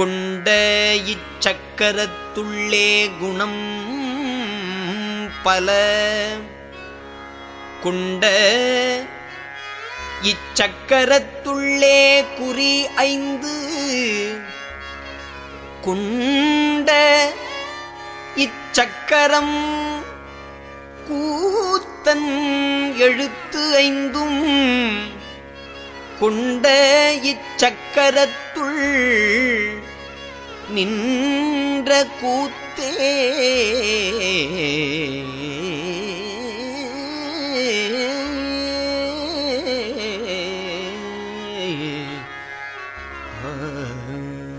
கொண்ட இச்சக்கரத்துள்ளே குணம் பல. கொண்ட இச்சக்கரத்துள்ளே குறி ஐந்து. கொண்ட இச்சக்கரம் கூத்தன் எழுத்து ஐந்தும். கொண்ட இச்சக்கரத்துள் நின்ற கூத்தே. Oh